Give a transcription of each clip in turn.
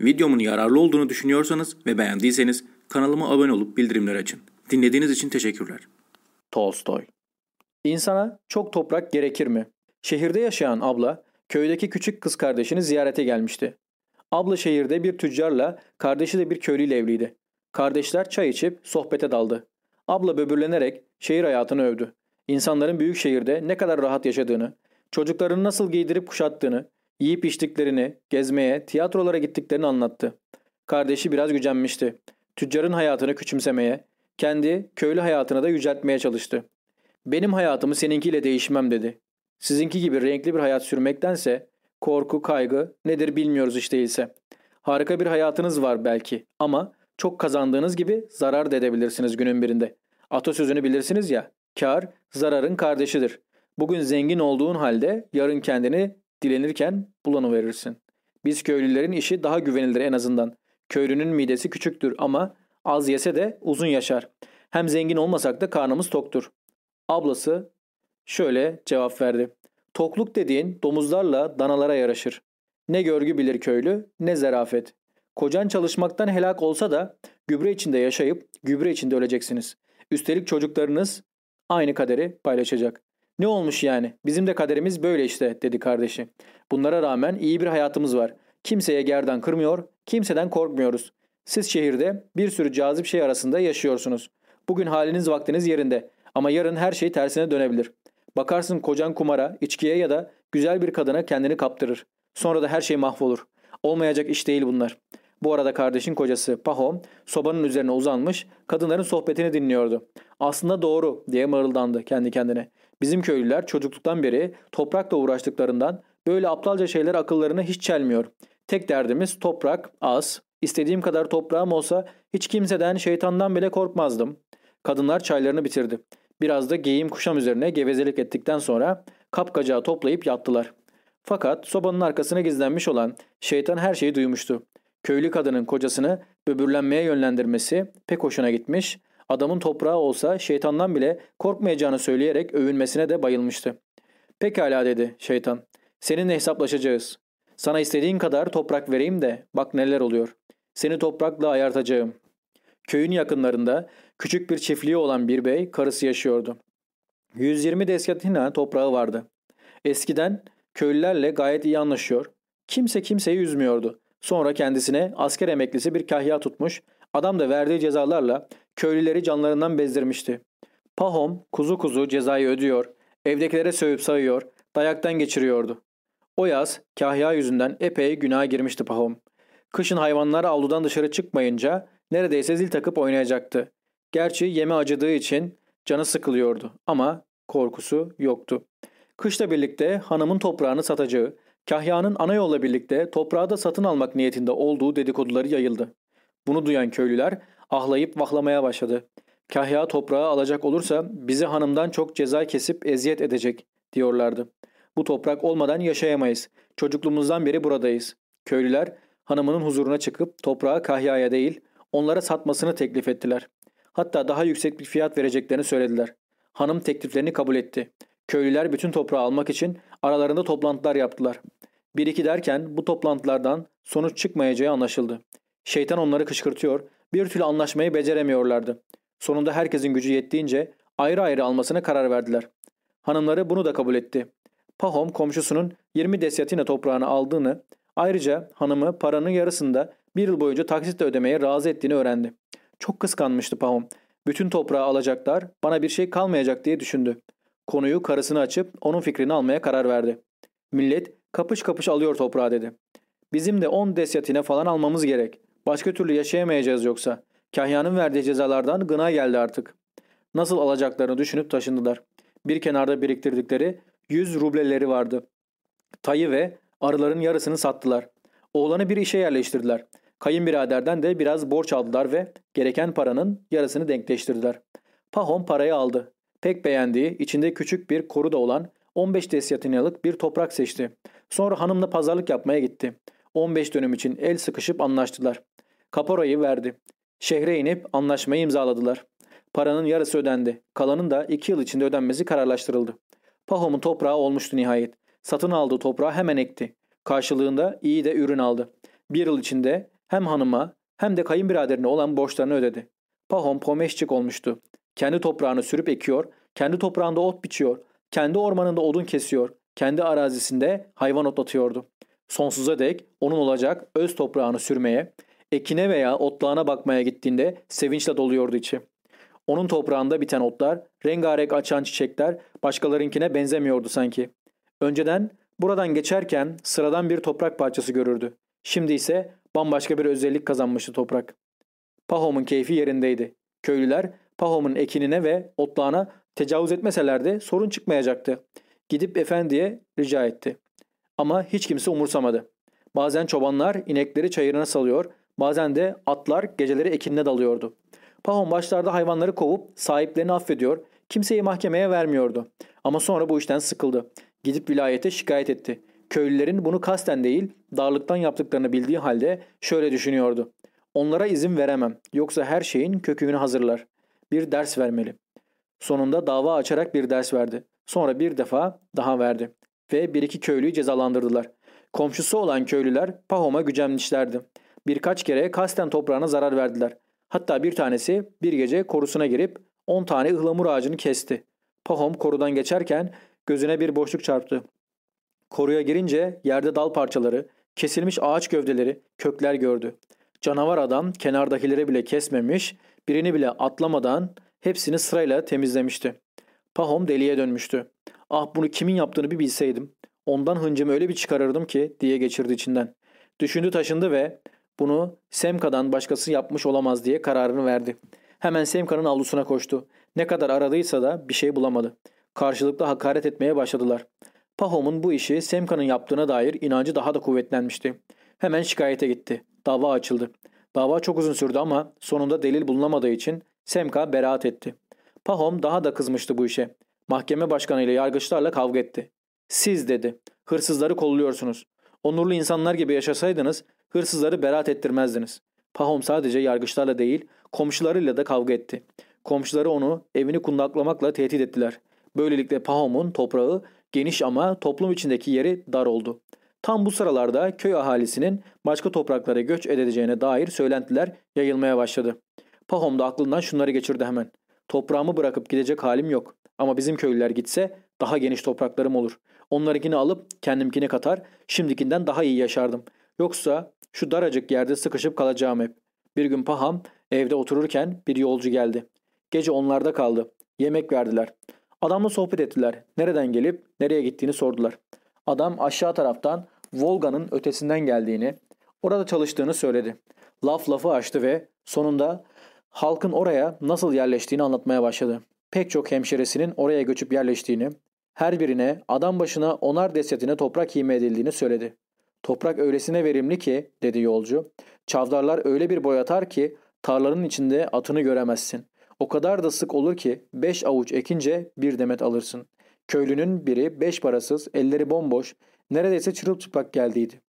Videomun yararlı olduğunu düşünüyorsanız ve beğendiyseniz kanalıma abone olup bildirimleri açın. Dinlediğiniz için teşekkürler. Tolstoy İnsana çok toprak gerekir mi? Şehirde yaşayan abla köydeki küçük kız kardeşini ziyarete gelmişti. Abla şehirde bir tüccarla, kardeşi de bir köylüyle evliydi. Kardeşler çay içip sohbete daldı. Abla böbürlenerek şehir hayatını övdü. İnsanların büyük şehirde ne kadar rahat yaşadığını, çocuklarını nasıl giydirip kuşattığını, yiyip içtiklerini, gezmeye, tiyatrolara gittiklerini anlattı. Kardeşi biraz gücenmişti. Tüccarın hayatını küçümsemeye, kendi köylü hayatını da yüceltmeye çalıştı. Benim hayatımı seninkiyle değişmem dedi. Sizinki gibi renkli bir hayat sürmektense korku, kaygı nedir bilmiyoruz işte ise. Harika bir hayatınız var belki ama çok kazandığınız gibi zarar da edebilirsiniz günün birinde. Atasözünü bilirsiniz ya, kar zararın kardeşidir. Bugün zengin olduğun halde yarın kendini dilenirken bulanıverirsin. Biz köylülerin işi daha güvenilir en azından. Köylünün midesi küçüktür ama az yese de uzun yaşar. Hem zengin olmasak da karnımız toktur. Ablası şöyle cevap verdi. Tokluk dediğin domuzlarla danalara yaraşır. Ne görgü bilir köylü ne zerafet. Kocan çalışmaktan helak olsa da gübre içinde yaşayıp gübre içinde öleceksiniz. Üstelik çocuklarınız aynı kaderi paylaşacak. Ne olmuş yani? Bizim de kaderimiz böyle işte dedi kardeşi. Bunlara rağmen iyi bir hayatımız var. Kimseye gerdan kırmıyor, kimseden korkmuyoruz. Siz şehirde bir sürü cazip şey arasında yaşıyorsunuz. Bugün haliniz vaktiniz yerinde ama yarın her şey tersine dönebilir. Bakarsın kocan kumara, içkiye ya da güzel bir kadına kendini kaptırır. Sonra da her şey mahvolur. Olmayacak iş değil bunlar. Bu arada kardeşin kocası Pahom sobanın üzerine uzanmış kadınların sohbetini dinliyordu. Aslında doğru diye mırıldandı kendi kendine. Bizim köylüler çocukluktan beri toprakla uğraştıklarından böyle aptalca şeyler akıllarına hiç çelmiyor. Tek derdimiz toprak, az. İstediğim kadar toprağım olsa hiç kimseden, şeytandan bile korkmazdım. Kadınlar çaylarını bitirdi. Biraz da giyim kuşam üzerine gevezelik ettikten sonra kapkacağı toplayıp yattılar. Fakat sobanın arkasına gizlenmiş olan şeytan her şeyi duymuştu. Köylü kadının kocasını böbürlenmeye yönlendirmesi pek hoşuna gitmiş, adamın toprağı olsa şeytandan bile korkmayacağını söyleyerek övünmesine de bayılmıştı. Pekala dedi şeytan, seninle hesaplaşacağız. Sana istediğin kadar toprak vereyim de bak neler oluyor. Seni toprakla ayartacağım. Köyün yakınlarında küçük bir çiftliği olan bir bey karısı yaşıyordu. 120 desyatina toprağı vardı. Eskiden köylülerle gayet iyi anlaşıyor. Kimse kimseyi üzmüyordu. Sonra kendisine asker emeklisi bir kahya tutmuş, adam da verdiği cezalarla köylüleri canlarından bezdirmişti. Pahom kuzu kuzu cezayı ödüyor, evdekilere sövüp sayıyor, dayaktan geçiriyordu. O yaz kahya yüzünden epey günaha girmişti Pahom. Kışın hayvanlar avludan dışarı çıkmayınca neredeyse zil takıp oynayacaktı. Gerçi yeme acıdığı için canı sıkılıyordu ama korkusu yoktu. Kışla birlikte hanımın toprağını satacağı, Kahya'nın ana yolla birlikte toprağı da satın almak niyetinde olduğu dedikoduları yayıldı. Bunu duyan köylüler ahlayıp vahlamaya başladı. Kahya toprağı alacak olursa bizi hanımdan çok ceza kesip eziyet edecek diyorlardı. Bu toprak olmadan yaşayamayız. Çocukluğumuzdan beri buradayız. Köylüler hanımının huzuruna çıkıp toprağı Kahya'ya değil onlara satmasını teklif ettiler. Hatta daha yüksek bir fiyat vereceklerini söylediler. Hanım tekliflerini kabul etti. Köylüler bütün toprağı almak için aralarında toplantılar yaptılar. Bir iki derken bu toplantılardan sonuç çıkmayacağı anlaşıldı. Şeytan onları kışkırtıyor, bir türlü anlaşmayı beceremiyorlardı. Sonunda herkesin gücü yettiğince ayrı ayrı almasına karar verdiler. Hanımları bunu da kabul etti. Pahom komşusunun 20 desyatina toprağını aldığını, ayrıca hanımı paranın yarısında bir yıl boyunca taksitle ödemeye razı ettiğini öğrendi. Çok kıskanmıştı Pahom. Bütün toprağı alacaklar, bana bir şey kalmayacak diye düşündü. Konuyu karısına açıp onun fikrini almaya karar verdi. Millet kapış kapış alıyor toprağı dedi. Bizim de 10 desyatine falan almamız gerek. Başka türlü yaşayamayacağız yoksa. Kahya'nın verdiği cezalardan gına geldi artık. Nasıl alacaklarını düşünüp taşındılar. Bir kenarda biriktirdikleri 100 rubleleri vardı. Tayı ve arıların yarısını sattılar. Oğlanı bir işe yerleştirdiler. Kayınbiraderden de biraz borç aldılar ve gereken paranın yarısını denkleştirdiler. Pahom parayı aldı. Pek beğendiği, içinde küçük bir koru da olan 15 desyatinalık bir toprak seçti. Sonra hanımla pazarlık yapmaya gitti. 15 dönüm için el sıkışıp anlaştılar. Kaporayı verdi. Şehre inip anlaşmayı imzaladılar. Paranın yarısı ödendi. Kalanın da 2 yıl içinde ödenmesi kararlaştırıldı. Pahom'un toprağı olmuştu nihayet. Satın aldığı toprağı hemen ekti. Karşılığında iyi de ürün aldı. Bir yıl içinde hem hanıma hem de kayınbiraderine olan borçlarını ödedi. Pahom pomeşçik olmuştu. Kendi toprağını sürüp ekiyor, kendi toprağında ot biçiyor, kendi ormanında odun kesiyor, kendi arazisinde hayvan otlatıyordu. Sonsuza dek onun olacak öz toprağını sürmeye, ekine veya otlağına bakmaya gittiğinde sevinçle doluyordu içi. Onun toprağında biten otlar, rengarenk açan çiçekler başkalarınkine benzemiyordu sanki. Önceden buradan geçerken sıradan bir toprak parçası görürdü. Şimdi ise bambaşka bir özellik kazanmıştı toprak. Pahom'un keyfi yerindeydi. Köylüler Pahom'un ekinine ve otlağına tecavüz etmeselerdi sorun çıkmayacaktı. Gidip efendiye rica etti. Ama hiç kimse umursamadı. Bazen çobanlar inekleri çayırına salıyor, bazen de atlar geceleri ekinine dalıyordu. Pahom başlarda hayvanları kovup sahiplerini affediyor, kimseyi mahkemeye vermiyordu. Ama sonra bu işten sıkıldı. Gidip vilayete şikayet etti. Köylülerin bunu kasten değil, darlıktan yaptıklarını bildiği halde şöyle düşünüyordu. Onlara izin veremem, yoksa her şeyin kökünü hazırlar. Bir ders vermeli. Sonunda dava açarak bir ders verdi. Sonra bir defa daha verdi. Ve bir iki köylüyü cezalandırdılar. Komşusu olan köylüler Pahom'a gücenmişlerdi. Birkaç kere kasten toprağına zarar verdiler. Hatta bir tanesi bir gece korusuna girip 10 tane ıhlamur ağacını kesti. Pahom korudan geçerken gözüne bir boşluk çarptı. Koruya girince yerde dal parçaları, kesilmiş ağaç gövdeleri, kökler gördü. Canavar adam kenardakileri bile kesmemiş, birini bile atlamadan hepsini sırayla temizlemişti. Pahom deliye dönmüştü. Ah bunu kimin yaptığını bir bilseydim. Ondan hıncımı öyle bir çıkarırdım ki diye geçirdi içinden. Düşündü taşındı ve bunu Semka'dan başkası yapmış olamaz diye kararını verdi. Hemen Semka'nın avlusuna koştu. Ne kadar aradıysa da bir şey bulamadı. Karşılıklı hakaret etmeye başladılar. Pahom'un bu işi Semka'nın yaptığına dair inancı daha da kuvvetlenmişti. Hemen şikayete gitti. Dava açıldı. Dava çok uzun sürdü ama sonunda delil bulunamadığı için Semka beraat etti. Pahom daha da kızmıştı bu işe. Mahkeme başkanı ile yargıçlarla kavga etti. Siz dedi, hırsızları kolluyorsunuz. Onurlu insanlar gibi yaşasaydınız hırsızları beraat ettirmezdiniz. Pahom sadece yargıçlarla değil komşularıyla da kavga etti. Komşuları onu evini kundaklamakla tehdit ettiler. Böylelikle Pahom'un toprağı geniş ama toplum içindeki yeri dar oldu. Tam bu sıralarda köy ahalisinin başka topraklara göç edeceğine dair söylentiler yayılmaya başladı. Pahom da aklından şunları geçirdi hemen. Toprağımı bırakıp gidecek halim yok. Ama bizim köylüler gitse daha geniş topraklarım olur. Onlarınkini alıp kendimkini katar, şimdikinden daha iyi yaşardım. Yoksa şu daracık yerde sıkışıp kalacağım hep. Bir gün Paham evde otururken bir yolcu geldi. Gece onlarda kaldı. Yemek verdiler. Adamla sohbet ettiler. Nereden gelip nereye gittiğini sordular. Adam aşağı taraftan Volga'nın ötesinden geldiğini, orada çalıştığını söyledi. Laf lafı açtı ve sonunda halkın oraya nasıl yerleştiğini anlatmaya başladı. Pek çok hemşeresinin oraya göçüp yerleştiğini, her birine adam başına onar desetine toprak hime edildiğini söyledi. Toprak öylesine verimli ki, dedi yolcu, çavdarlar öyle bir boy atar ki tarlanın içinde atını göremezsin. O kadar da sık olur ki beş avuç ekince bir demet alırsın. Köylünün biri beş parasız, elleri bomboş, neredeyse çırılçıplak geldiydi.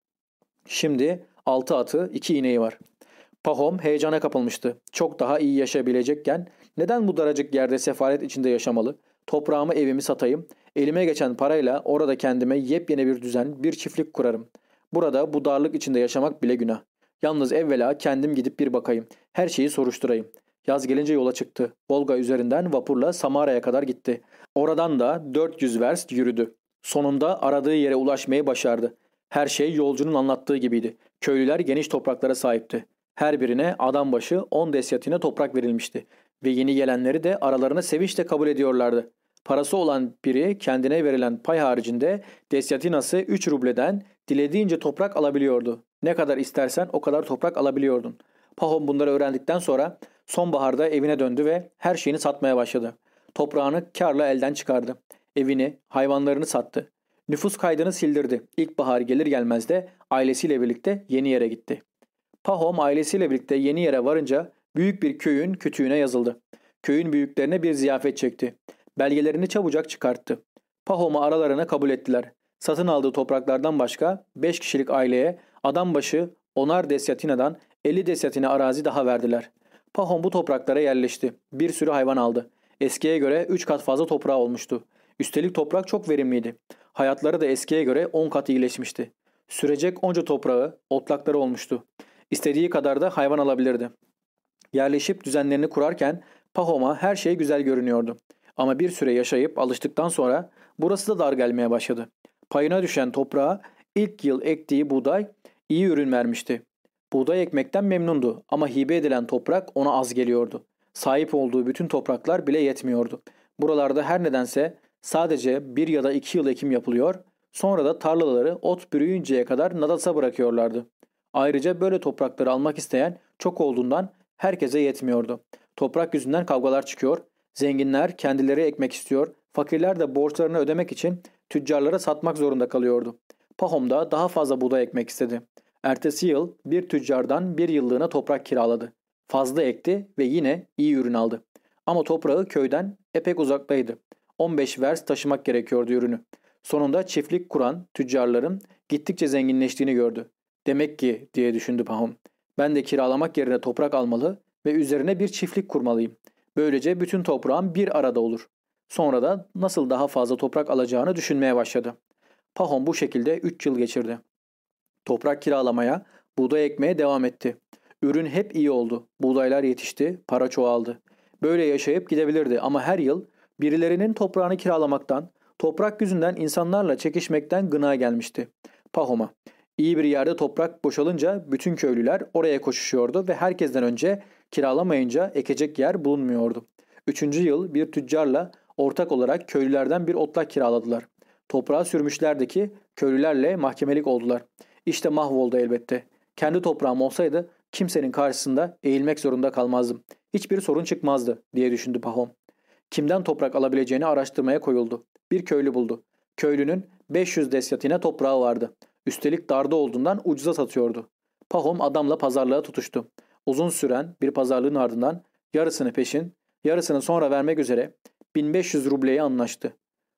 Şimdi altı atı, iki ineği var. Pahom heyecana kapılmıştı. Çok daha iyi yaşayabilecekken neden bu daracık yerde sefalet içinde yaşamalı? Toprağımı evimi satayım. Elime geçen parayla orada kendime yepyeni bir düzen, bir çiftlik kurarım. Burada bu darlık içinde yaşamak bile günah. Yalnız evvela kendim gidip bir bakayım. Her şeyi soruşturayım. Yaz gelince yola çıktı. Volga üzerinden vapurla Samara'ya kadar gitti. Oradan da 400 verst yürüdü. Sonunda aradığı yere ulaşmayı başardı. Her şey yolcunun anlattığı gibiydi. Köylüler geniş topraklara sahipti. Her birine adam başı 10 desyatine toprak verilmişti. Ve yeni gelenleri de aralarına sevinçle kabul ediyorlardı. Parası olan biri kendine verilen pay haricinde desyatinası 3 rubleden dilediğince toprak alabiliyordu. Ne kadar istersen o kadar toprak alabiliyordun. Pahom bunları öğrendikten sonra sonbaharda evine döndü ve her şeyini satmaya başladı. Toprağını karla elden çıkardı. Evini, hayvanlarını sattı. Nüfus kaydını sildirdi. İlkbahar gelir gelmez de ailesiyle birlikte yeni yere gitti. Pahom ailesiyle birlikte yeni yere varınca büyük bir köyün kütüğüne yazıldı. Köyün büyüklerine bir ziyafet çekti. Belgelerini çabucak çıkarttı. Pahom'u aralarına kabul ettiler. Satın aldığı topraklardan başka 5 kişilik aileye adam başı onar desyatinadan 50 desyatine arazi daha verdiler. Pahom bu topraklara yerleşti. Bir sürü hayvan aldı. Eskiye göre 3 kat fazla toprağı olmuştu. Üstelik toprak çok verimliydi. Hayatları da eskiye göre 10 kat iyileşmişti. Sürecek onca toprağı, otlakları olmuştu. İstediği kadar da hayvan alabilirdi. Yerleşip düzenlerini kurarken Pahom'a her şey güzel görünüyordu. Ama bir süre yaşayıp alıştıktan sonra burası da dar gelmeye başladı. Payına düşen toprağa ilk yıl ektiği buğday iyi ürün vermişti. Buğday ekmekten memnundu ama hibe edilen toprak ona az geliyordu. Sahip olduğu bütün topraklar bile yetmiyordu. Buralarda her nedense sadece bir ya da iki yıl ekim yapılıyor, sonra da tarlaları ot bürüyünceye kadar nadasa bırakıyorlardı. Ayrıca böyle toprakları almak isteyen çok olduğundan herkese yetmiyordu. Toprak yüzünden kavgalar çıkıyor, zenginler kendileri ekmek istiyor, fakirler de borçlarını ödemek için tüccarlara satmak zorunda kalıyordu. Pahom da daha fazla buğday ekmek istedi. Ertesi yıl bir tüccardan bir yıllığına toprak kiraladı. Fazla ekti ve yine iyi ürün aldı. Ama toprağı köyden epek uzaktaydı. 15 vers taşımak gerekiyordu ürünü. Sonunda çiftlik kuran tüccarların gittikçe zenginleştiğini gördü. Demek ki diye düşündü Pahom. Ben de kiralamak yerine toprak almalı ve üzerine bir çiftlik kurmalıyım. Böylece bütün toprağım bir arada olur. Sonra da nasıl daha fazla toprak alacağını düşünmeye başladı. Pahom bu şekilde 3 yıl geçirdi. Toprak kiralamaya, buğday ekmeye devam etti. Ürün hep iyi oldu. Buğdaylar yetişti, para çoğaldı. Böyle yaşayıp gidebilirdi ama her yıl birilerinin toprağını kiralamaktan, toprak yüzünden insanlarla çekişmekten gına gelmişti. Pahom'a. İyi bir yerde toprak boşalınca bütün köylüler oraya koşuşuyordu ve herkesten önce kiralamayınca ekecek yer bulunmuyordu. Üçüncü yıl bir tüccarla ortak olarak köylülerden bir otlak kiraladılar. Toprağa sürmüşlerdi ki köylülerle mahkemelik oldular. İşte mahvoldu elbette. Kendi toprağım olsaydı kimsenin karşısında eğilmek zorunda kalmazdım. Hiçbir sorun çıkmazdı diye düşündü Pahom. Kimden toprak alabileceğini araştırmaya koyuldu. Bir köylü buldu. Köylünün 500 desyatine toprağı vardı. Üstelik darda olduğundan ucuza satıyordu. Pahom adamla pazarlığa tutuştu. Uzun süren bir pazarlığın ardından yarısını peşin, yarısını sonra vermek üzere 1500 rubleye anlaştı.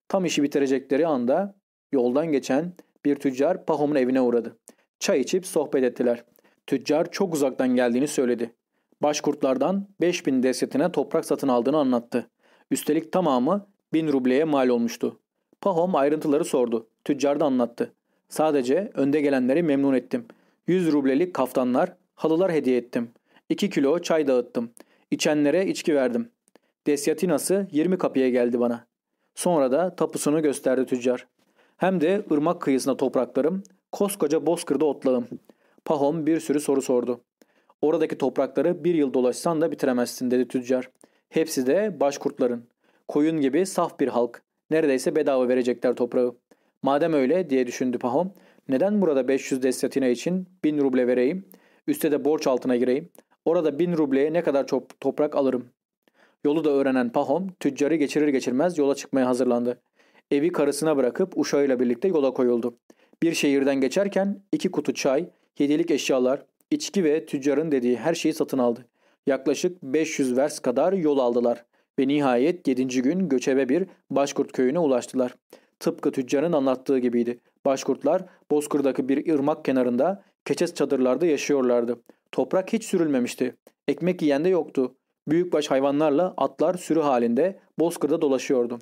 Tam işi bitirecekleri anda yoldan geçen bir tüccar Pahom'un evine uğradı. Çay içip sohbet ettiler. Tüccar çok uzaktan geldiğini söyledi. Başkurtlardan 5000 desyatine toprak satın aldığını anlattı. Üstelik tamamı 1000 rubleye mal olmuştu. Pahom ayrıntıları sordu. Tüccar da anlattı. Sadece önde gelenleri memnun ettim. 100 rublelik kaftanlar, halılar hediye ettim. 2 kilo çay dağıttım. İçenlere içki verdim. Desyatinası 20 kapıya geldi bana. Sonra da tapusunu gösterdi tüccar. Hem de ırmak kıyısında topraklarım, koskoca bozkırda otlağım. Pahom bir sürü soru sordu. Oradaki toprakları bir yıl dolaşsan da bitiremezsin dedi tüccar. Hepsi de başkurtların. Koyun gibi saf bir halk. Neredeyse bedava verecekler toprağı. Madem öyle diye düşündü Pahom. Neden burada 500 desyatina için 1000 ruble vereyim? Üste de borç altına gireyim. Orada 1000 rubleye ne kadar çok toprak alırım. Yolu da öğrenen Pahom tüccarı geçirir geçirmez yola çıkmaya hazırlandı. Evi karısına bırakıp uşağıyla birlikte yola koyuldu. Bir şehirden geçerken iki kutu çay, hediyelik eşyalar, içki ve tüccarın dediği her şeyi satın aldı. Yaklaşık 500 vers kadar yol aldılar ve nihayet 7. gün göçebe bir Başkurt köyüne ulaştılar. Tıpkı tüccarın anlattığı gibiydi. Başkurtlar Bozkır'daki bir ırmak kenarında keçes çadırlarda yaşıyorlardı. Toprak hiç sürülmemişti. Ekmek yiyen de yoktu. Büyükbaş hayvanlarla atlar sürü halinde Bozkır'da dolaşıyordu.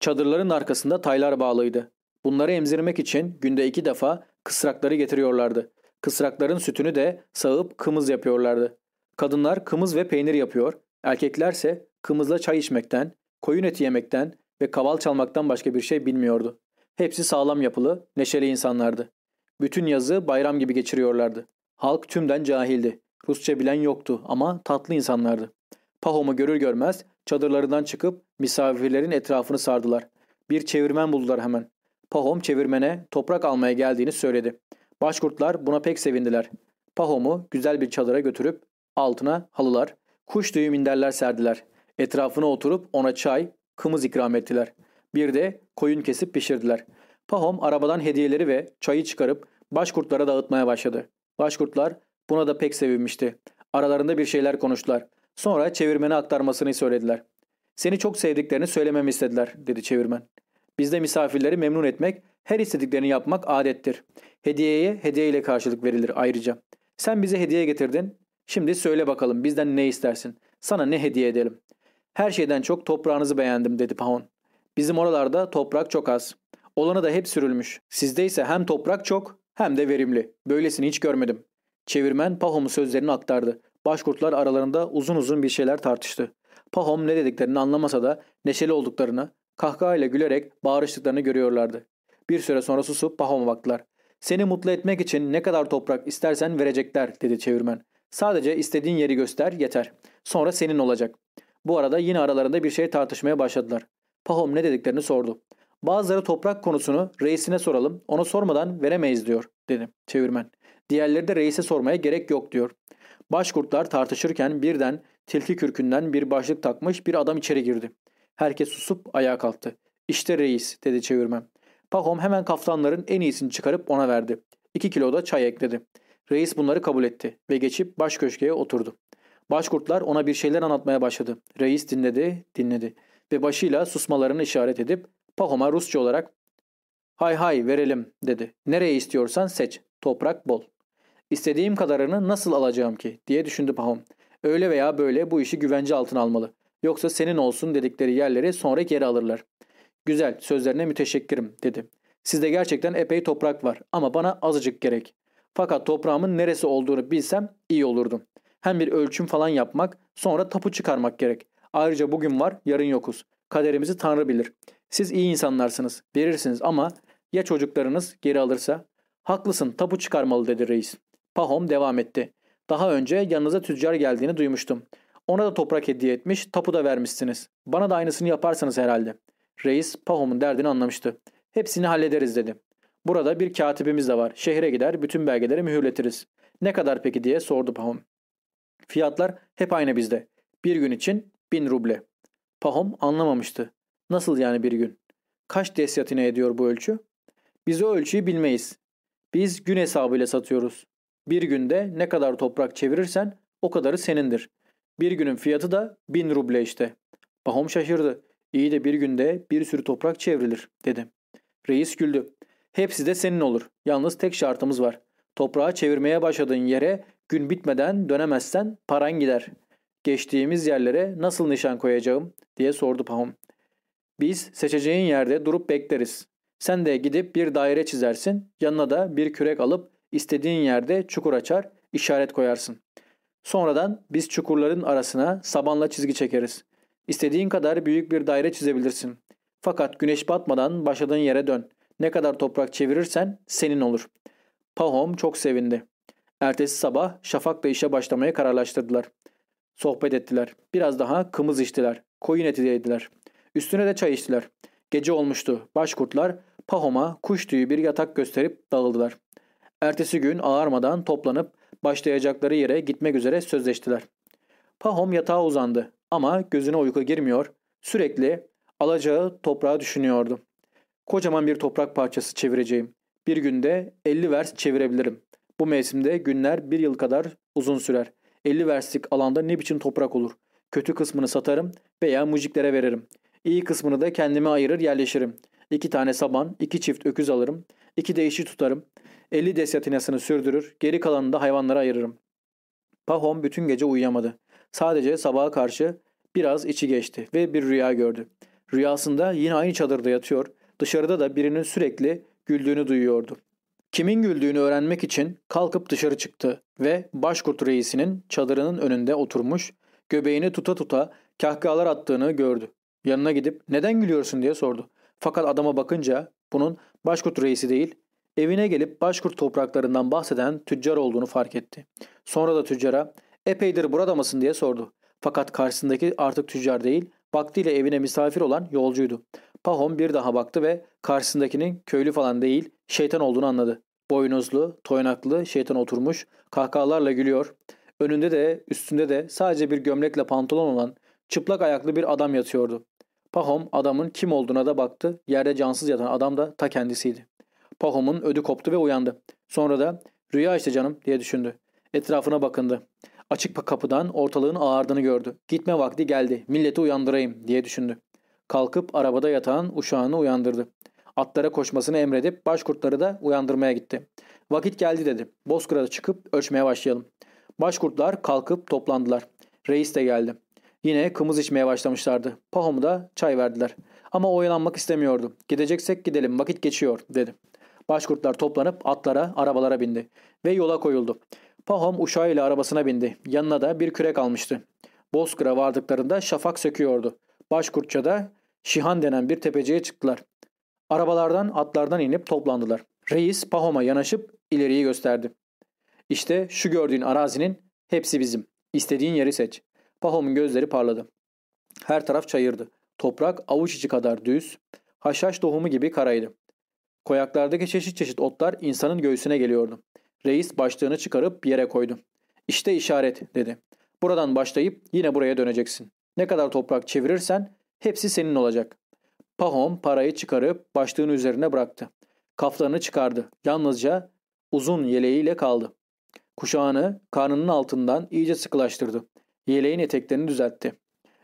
Çadırların arkasında taylar bağlıydı. Bunları emzirmek için günde iki defa kısrakları getiriyorlardı. Kısrakların sütünü de sağıp kımız yapıyorlardı. Kadınlar kımız ve peynir yapıyor, erkeklerse kımızla çay içmekten, koyun eti yemekten ve kaval çalmaktan başka bir şey bilmiyordu. Hepsi sağlam yapılı, neşeli insanlardı. Bütün yazı bayram gibi geçiriyorlardı. Halk tümden cahildi. Rusça bilen yoktu ama tatlı insanlardı. Pahom'u görür görmez çadırlarından çıkıp misafirlerin etrafını sardılar. Bir çevirmen buldular hemen. Pahom çevirmene toprak almaya geldiğini söyledi. Başkurtlar buna pek sevindiler. Pahom'u güzel bir çadıra götürüp altına halılar, kuş tüyü minderler serdiler. Etrafına oturup ona çay, kımız ikram ettiler. Bir de koyun kesip pişirdiler. Pahom arabadan hediyeleri ve çayı çıkarıp başkurtlara dağıtmaya başladı. Başkurtlar buna da pek sevinmişti. Aralarında bir şeyler konuştular. Sonra çevirmene aktarmasını söylediler. Seni çok sevdiklerini söylememi istediler dedi çevirmen. Bizde misafirleri memnun etmek, her istediklerini yapmak adettir. Hediyeye hediye ile karşılık verilir ayrıca. Sen bize hediye getirdin. Şimdi söyle bakalım bizden ne istersin? Sana ne hediye edelim? Her şeyden çok toprağınızı beğendim dedi Pahon. Bizim oralarda toprak çok az. Olanı da hep sürülmüş. Sizde ise hem toprak çok Hem de verimli. Böylesini hiç görmedim. Çevirmen Pahom'un sözlerini aktardı. Başkurtlar aralarında uzun uzun bir şeyler tartıştı. Pahom ne dediklerini anlamasa da neşeli olduklarını, kahkahayla gülerek bağırıştıklarını görüyorlardı. Bir süre sonra susup Pahom'a baktılar. Seni mutlu etmek için ne kadar toprak istersen verecekler dedi çevirmen. Sadece istediğin yeri göster yeter. Sonra senin olacak. Bu arada yine aralarında bir şey tartışmaya başladılar. Pahom ne dediklerini sordu. Bazıları toprak konusunu reisine soralım, ona sormadan veremeyiz diyor, dedi çevirmen. Diğerleri de reise sormaya gerek yok diyor. Başkurtlar tartışırken birden tilki kürkünden bir başlık takmış bir adam içeri girdi. Herkes susup ayağa kalktı. İşte reis dedi çevirmen. Pahom hemen kaftanların en iyisini çıkarıp ona verdi. İki kilo da çay ekledi. Reis bunları kabul etti ve geçip baş köşkeye oturdu. Başkurtlar ona bir şeyler anlatmaya başladı. Reis dinledi, dinledi ve başıyla susmalarını işaret edip Pahom'a Rusça olarak ''Hay hay verelim'' dedi. ''Nereye istiyorsan seç. Toprak bol.'' ''İstediğim kadarını nasıl alacağım ki?'' diye düşündü Pahom. ''Öyle veya böyle bu işi güvence altına almalı. Yoksa senin olsun dedikleri yerleri sonra geri alırlar.'' ''Güzel, sözlerine müteşekkirim.'' dedi. ''Sizde gerçekten epey toprak var ama bana azıcık gerek. Fakat toprağımın neresi olduğunu bilsem iyi olurdum. Hem bir ölçüm falan yapmak, sonra tapu çıkarmak gerek. Ayrıca bugün var, yarın yokuz. Kaderimizi Tanrı bilir. Siz iyi insanlarsınız, verirsiniz ama ya çocuklarınız geri alırsa? Haklısın, tapu çıkarmalı dedi reis. Pahom devam etti. Daha önce yanınıza tüccar geldiğini duymuştum. Ona da toprak hediye etmiş, tapu da vermişsiniz. Bana da aynısını yaparsanız herhalde. Reis Pahom'un derdini anlamıştı. Hepsini hallederiz dedi. Burada bir katibimiz de var. Şehre gider bütün belgeleri mühürletiriz. Ne kadar peki diye sordu Pahom. Fiyatlar hep aynı bizde. Bir gün için bin ruble. Pahom anlamamıştı. Nasıl yani bir gün? Kaç desyatine ediyor bu ölçü? Biz o ölçüyü bilmeyiz. Biz gün hesabıyla satıyoruz. Bir günde ne kadar toprak çevirirsen o kadarı senindir. Bir günün fiyatı da bin ruble işte. Pahom şaşırdı. İyi de bir günde bir sürü toprak çevrilir dedi. Reis güldü. Hepsi de senin olur. Yalnız tek şartımız var. Toprağı çevirmeye başladığın yere gün bitmeden dönemezsen paran gider. Geçtiğimiz yerlere nasıl nişan koyacağım diye sordu Pahom. Biz seçeceğin yerde durup bekleriz. Sen de gidip bir daire çizersin. Yanına da bir kürek alıp istediğin yerde çukur açar, işaret koyarsın. Sonradan biz çukurların arasına sabanla çizgi çekeriz. İstediğin kadar büyük bir daire çizebilirsin. Fakat güneş batmadan başladığın yere dön. Ne kadar toprak çevirirsen senin olur. Pahom çok sevindi. Ertesi sabah Şafak'la işe başlamaya kararlaştırdılar. Sohbet ettiler. Biraz daha kımız içtiler. Koyun eti yediler. Üstüne de çay içtiler. Gece olmuştu. Başkurtlar Pahom'a kuş tüyü bir yatak gösterip dağıldılar. Ertesi gün ağarmadan toplanıp başlayacakları yere gitmek üzere sözleştiler. Pahom yatağa uzandı ama gözüne uyku girmiyor. Sürekli alacağı toprağı düşünüyordu. Kocaman bir toprak parçası çevireceğim. Bir günde 50 vers çevirebilirim. Bu mevsimde günler bir yıl kadar uzun sürer. 50 verslik alanda ne biçim toprak olur. Kötü kısmını satarım veya muciklere veririm. İyi kısmını da kendime ayırır yerleşirim. İki tane saban, iki çift öküz alırım. İki de işi tutarım. 50 desyatinasını sürdürür. Geri kalanını da hayvanlara ayırırım. Pahom bütün gece uyuyamadı. Sadece sabaha karşı biraz içi geçti ve bir rüya gördü. Rüyasında yine aynı çadırda yatıyor. Dışarıda da birinin sürekli güldüğünü duyuyordu. Kimin güldüğünü öğrenmek için kalkıp dışarı çıktı ve başkurt reisinin çadırının önünde oturmuş göbeğini tuta tuta kahkahalar attığını gördü. Yanına gidip neden gülüyorsun diye sordu. Fakat adama bakınca bunun başkurt reisi değil evine gelip başkurt topraklarından bahseden tüccar olduğunu fark etti. Sonra da tüccara epeydir burada mısın diye sordu. Fakat karşısındaki artık tüccar değil vaktiyle evine misafir olan yolcuydu. Pahom bir daha baktı ve karşısındakinin köylü falan değil şeytan olduğunu anladı. Boynuzlu, toynaklı şeytan oturmuş, kahkahalarla gülüyor. Önünde de üstünde de sadece bir gömlekle pantolon olan çıplak ayaklı bir adam yatıyordu. Pahom adamın kim olduğuna da baktı. Yerde cansız yatan adam da ta kendisiydi. Pahom'un ödü koptu ve uyandı. Sonra da rüya işte canım diye düşündü. Etrafına bakındı. Açık kapıdan ortalığın ağardığını gördü. Gitme vakti geldi. Milleti uyandırayım diye düşündü. Kalkıp arabada yatan uşağını uyandırdı. Atlara koşmasını emredip başkurtları da uyandırmaya gitti. Vakit geldi dedi. Bozkır'a çıkıp ölçmeye başlayalım. Başkurtlar kalkıp toplandılar. Reis de geldi. Yine kımız içmeye başlamışlardı. Pahom'u da çay verdiler. Ama oyalanmak istemiyordu. Gideceksek gidelim vakit geçiyor dedi. Başkurtlar toplanıp atlara, arabalara bindi ve yola koyuldu. Pahom uşağıyla arabasına bindi. Yanına da bir kürek almıştı. Bozkır'a vardıklarında şafak söküyordu. Başkurtça'da Şihan denen bir tepeciye çıktılar. Arabalardan atlardan inip toplandılar. Reis Pahom'a yanaşıp ileriyi gösterdi. İşte şu gördüğün arazinin hepsi bizim. İstediğin yeri seç. Pahom'un gözleri parladı. Her taraf çayırdı. Toprak avuç içi kadar düz, haşhaş tohumu gibi karaydı. Koyaklardaki çeşit çeşit otlar insanın göğsüne geliyordu. Reis başlığını çıkarıp yere koydu. İşte işaret dedi. Buradan başlayıp yine buraya döneceksin. Ne kadar toprak çevirirsen hepsi senin olacak. Pahom parayı çıkarıp başlığın üzerine bıraktı. Kaflarını çıkardı. Yalnızca uzun yeleğiyle kaldı. Kuşağını karnının altından iyice sıkılaştırdı. Yeleğin eteklerini düzeltti.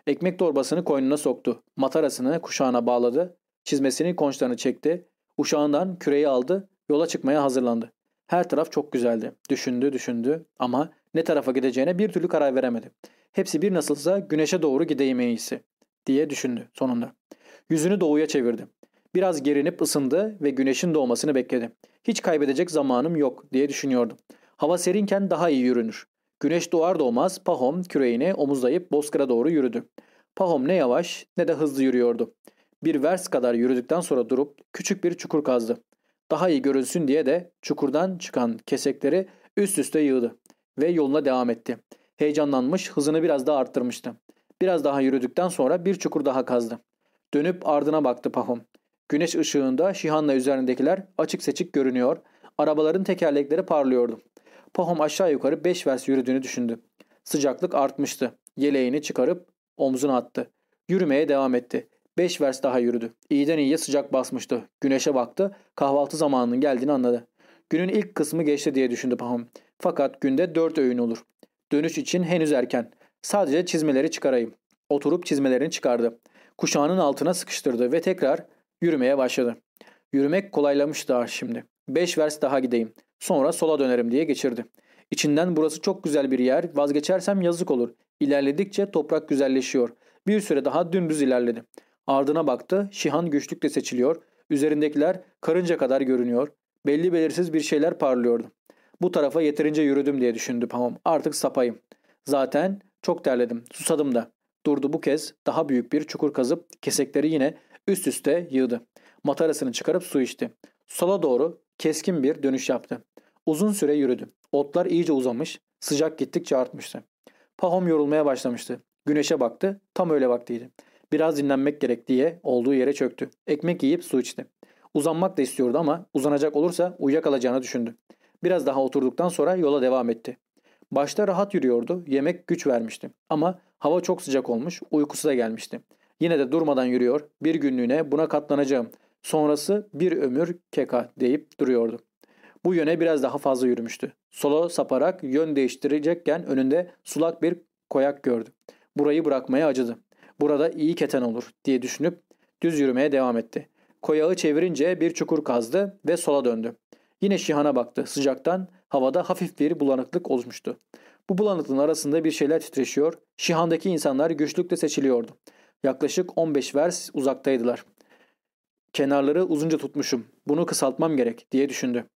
Ekmek torbasını koynuna soktu. Matarasını kuşağına bağladı. Çizmesini konçlarını çekti. Uşağından küreyi aldı. Yola çıkmaya hazırlandı. Her taraf çok güzeldi. Düşündü düşündü ama ne tarafa gideceğine bir türlü karar veremedi. Hepsi bir nasılsa güneşe doğru gideyim en iyisi diye düşündü sonunda. Yüzünü doğuya çevirdi. Biraz gerinip ısındı ve güneşin doğmasını bekledi. Hiç kaybedecek zamanım yok diye düşünüyordu. Hava serinken daha iyi yürünür. Güneş doğar doğmaz Pahom küreğini omuzlayıp Bozkır'a doğru yürüdü. Pahom ne yavaş ne de hızlı yürüyordu. Bir vers kadar yürüdükten sonra durup küçük bir çukur kazdı. Daha iyi görülsün diye de çukurdan çıkan kesekleri üst üste yığdı ve yoluna devam etti. Heyecanlanmış hızını biraz daha arttırmıştı. Biraz daha yürüdükten sonra bir çukur daha kazdı. Dönüp ardına baktı Pahom. Güneş ışığında Şihan'la üzerindekiler açık seçik görünüyor, arabaların tekerlekleri parlıyordu. Pahom aşağı yukarı beş vers yürüdüğünü düşündü. Sıcaklık artmıştı. Yeleğini çıkarıp omzuna attı. Yürümeye devam etti. Beş vers daha yürüdü. İyiden iyiye sıcak basmıştı. Güneşe baktı. Kahvaltı zamanının geldiğini anladı. Günün ilk kısmı geçti diye düşündü Pahom. Fakat günde dört öğün olur. Dönüş için henüz erken. Sadece çizmeleri çıkarayım. Oturup çizmelerini çıkardı. Kuşağının altına sıkıştırdı ve tekrar yürümeye başladı. Yürümek kolaylamış daha şimdi. Beş vers daha gideyim. Sonra sola dönerim diye geçirdi. İçinden burası çok güzel bir yer. Vazgeçersem yazık olur. İlerledikçe toprak güzelleşiyor. Bir süre daha dümdüz ilerledi. Ardına baktı. Şihan güçlükle seçiliyor. Üzerindekiler karınca kadar görünüyor. Belli belirsiz bir şeyler parlıyordu. Bu tarafa yeterince yürüdüm diye düşündü Pamuk. Artık sapayım. Zaten çok terledim. Susadım da. Durdu bu kez daha büyük bir çukur kazıp kesekleri yine üst üste yığdı. Matarasını çıkarıp su içti. Sola doğru keskin bir dönüş yaptı. Uzun süre yürüdü. Otlar iyice uzamış, sıcak gittikçe artmıştı. Pahom yorulmaya başlamıştı. Güneşe baktı, tam öyle vaktiydi. Biraz dinlenmek gerek diye olduğu yere çöktü. Ekmek yiyip su içti. Uzanmak da istiyordu ama uzanacak olursa uyuyakalacağını düşündü. Biraz daha oturduktan sonra yola devam etti. Başta rahat yürüyordu, yemek güç vermişti. Ama hava çok sıcak olmuş, uykusu da gelmişti. Yine de durmadan yürüyor, bir günlüğüne buna katlanacağım. Sonrası bir ömür keka deyip duruyordu. Bu yöne biraz daha fazla yürümüştü. Sola saparak yön değiştirecekken önünde sulak bir koyak gördü. Burayı bırakmaya acıdı. Burada iyi keten olur diye düşünüp düz yürümeye devam etti. Koyağı çevirince bir çukur kazdı ve sola döndü. Yine Şihan'a baktı. Sıcaktan havada hafif bir bulanıklık oluşmuştu. Bu bulanıklığın arasında bir şeyler titreşiyor. Şihan'daki insanlar güçlükle seçiliyordu. Yaklaşık 15 vers uzaktaydılar. Kenarları uzunca tutmuşum. Bunu kısaltmam gerek diye düşündü.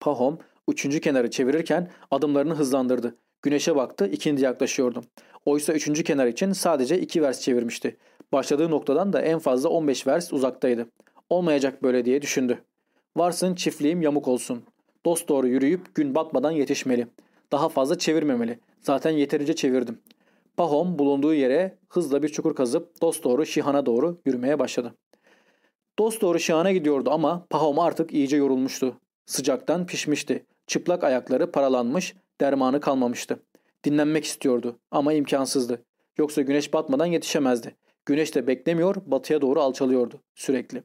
Pahom üçüncü kenarı çevirirken adımlarını hızlandırdı. Güneşe baktı ikindi yaklaşıyordu. Oysa üçüncü kenar için sadece iki vers çevirmişti. Başladığı noktadan da en fazla 15 vers uzaktaydı. Olmayacak böyle diye düşündü. Varsın çiftliğim yamuk olsun. Dost doğru yürüyüp gün batmadan yetişmeli. Daha fazla çevirmemeli. Zaten yeterince çevirdim. Pahom bulunduğu yere hızla bir çukur kazıp dost doğru Şihan'a doğru yürümeye başladı. Dost doğru Şihan'a gidiyordu ama Pahom artık iyice yorulmuştu. Sıcaktan pişmişti. Çıplak ayakları paralanmış, dermanı kalmamıştı. Dinlenmek istiyordu ama imkansızdı. Yoksa güneş batmadan yetişemezdi. Güneş de beklemiyor, batıya doğru alçalıyordu sürekli.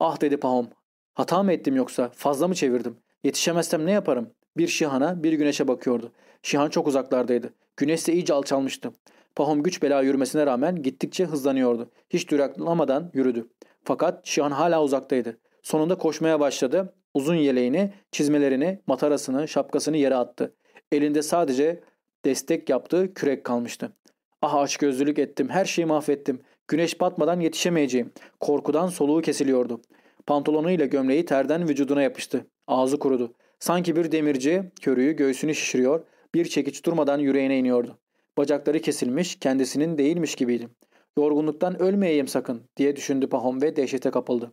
Ah dedi Pahom. Hata mı ettim yoksa? Fazla mı çevirdim? Yetişemezsem ne yaparım? Bir Şihan'a bir güneşe bakıyordu. Şihan çok uzaklardaydı. Güneş de iyice alçalmıştı. Pahom güç bela yürümesine rağmen gittikçe hızlanıyordu. Hiç duraklamadan yürüdü. Fakat Şihan hala uzaktaydı. Sonunda koşmaya başladı. Uzun yeleğini, çizmelerini, matarasını, şapkasını yere attı. Elinde sadece destek yaptığı kürek kalmıştı. Ah açgözlülük ettim, her şeyi mahvettim. Güneş batmadan yetişemeyeceğim. Korkudan soluğu kesiliyordu. Pantolonu ile gömleği terden vücuduna yapıştı. Ağzı kurudu. Sanki bir demirci körüğü göğsünü şişiriyor, bir çekiç durmadan yüreğine iniyordu. Bacakları kesilmiş, kendisinin değilmiş gibiydi. Yorgunluktan ölmeyeyim sakın diye düşündü Pahom ve dehşete kapıldı.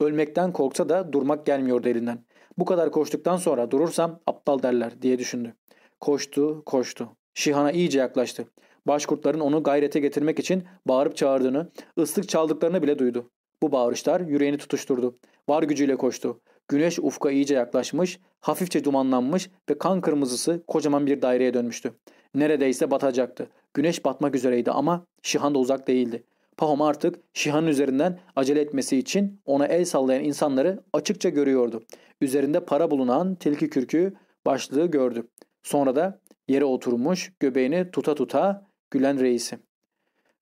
Ölmekten korksa da durmak gelmiyordu elinden. Bu kadar koştuktan sonra durursam aptal derler diye düşündü. Koştu, koştu. Şihan'a iyice yaklaştı. Başkurtların onu gayrete getirmek için bağırıp çağırdığını, ıslık çaldıklarını bile duydu. Bu bağırışlar yüreğini tutuşturdu. Var gücüyle koştu. Güneş ufka iyice yaklaşmış, hafifçe dumanlanmış ve kan kırmızısı kocaman bir daireye dönmüştü. Neredeyse batacaktı. Güneş batmak üzereydi ama Şihan da uzak değildi. Pahom artık Şihan'ın üzerinden acele etmesi için ona el sallayan insanları açıkça görüyordu. Üzerinde para bulunan tilki kürkü başlığı gördü. Sonra da yere oturmuş göbeğini tuta tuta gülen reisi.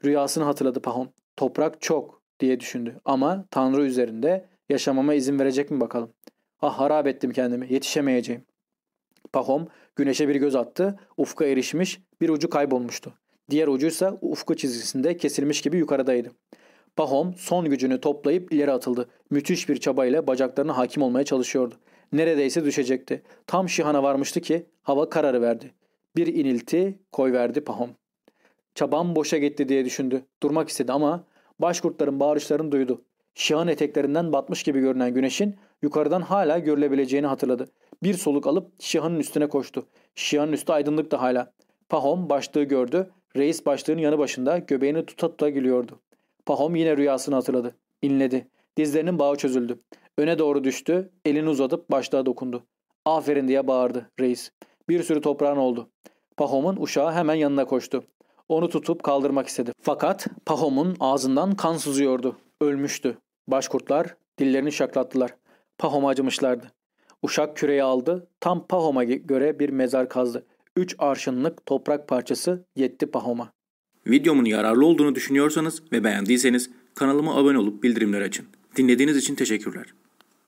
Rüyasını hatırladı Pahom. Toprak çok diye düşündü ama Tanrı üzerinde yaşamama izin verecek mi bakalım. Ah harap ettim kendimi yetişemeyeceğim. Pahom güneşe bir göz attı. Ufka erişmiş bir ucu kaybolmuştu. Diğer ucuysa ufku çizgisinde kesilmiş gibi yukarıdaydı. Pahom son gücünü toplayıp ileri atıldı. Müthiş bir çabayla bacaklarına hakim olmaya çalışıyordu. Neredeyse düşecekti. Tam Şihan'a varmıştı ki hava kararı verdi. Bir inilti koy verdi Pahom. Çabam boşa gitti diye düşündü. Durmak istedi ama başkurtların bağırışlarını duydu. Şihan eteklerinden batmış gibi görünen güneşin yukarıdan hala görülebileceğini hatırladı. Bir soluk alıp Şihan'ın üstüne koştu. Şihan'ın üstü aydınlıktı hala. Pahom başlığı gördü. Reis başlığın yanı başında göbeğini tuta tuta gülüyordu. Pahom yine rüyasını hatırladı. İnledi. Dizlerinin bağı çözüldü. Öne doğru düştü. Elini uzatıp başlığa dokundu. Aferin diye bağırdı reis. Bir sürü toprağın oldu. Pahom'un uşağı hemen yanına koştu. Onu tutup kaldırmak istedi. Fakat Pahom'un ağzından kan sızıyordu. Ölmüştü. Başkurtlar dillerini şaklattılar. Pahom'a acımışlardı. Uşak küreyi aldı. Tam Pahom'a göre bir mezar kazdı. Üç arşınlık toprak parçası yetti Pahom'a. Videomun yararlı olduğunu düşünüyorsanız ve beğendiyseniz kanalıma abone olup bildirimleri açın. Dinlediğiniz için teşekkürler.